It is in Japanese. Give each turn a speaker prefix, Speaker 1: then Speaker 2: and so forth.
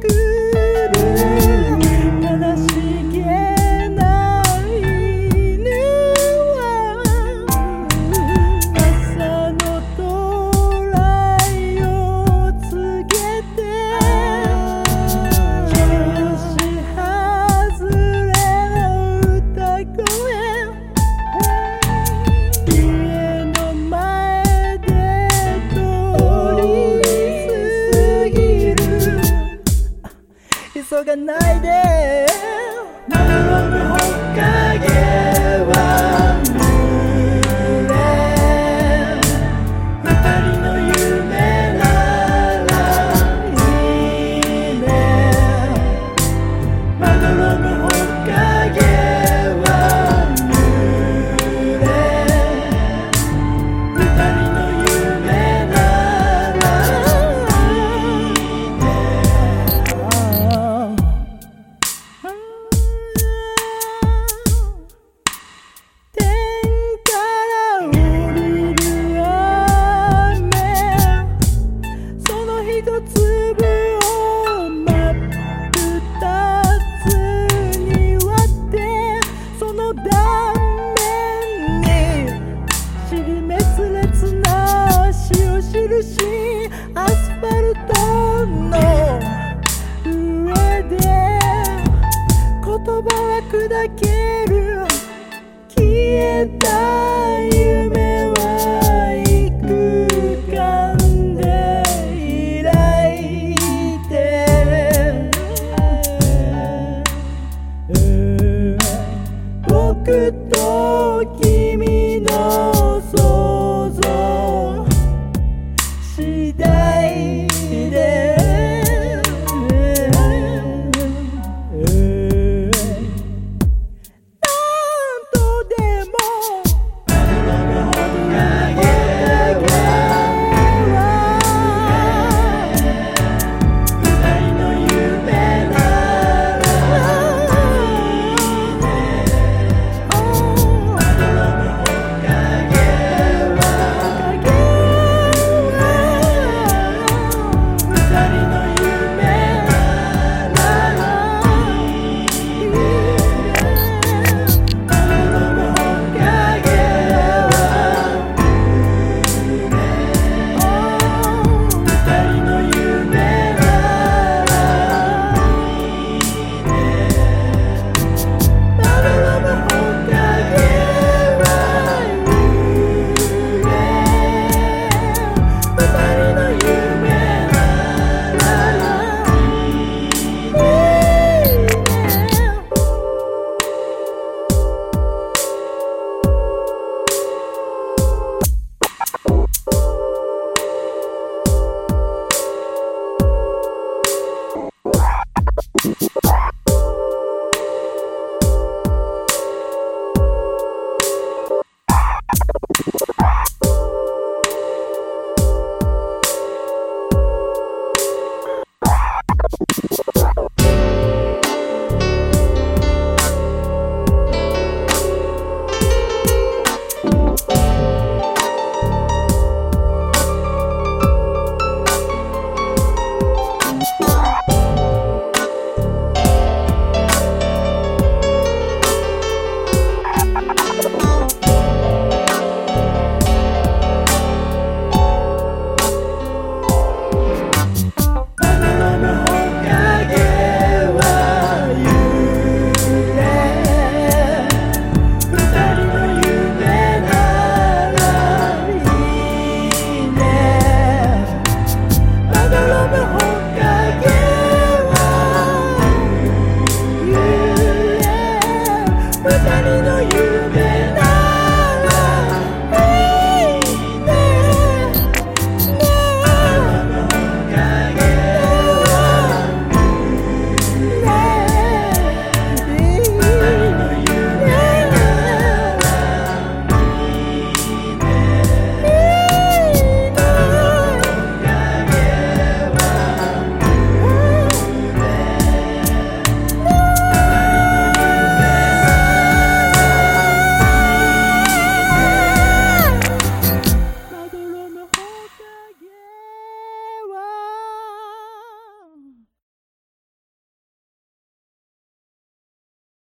Speaker 1: good. night. 砕ける消えた夢はいくかんで開いて。僕と君の But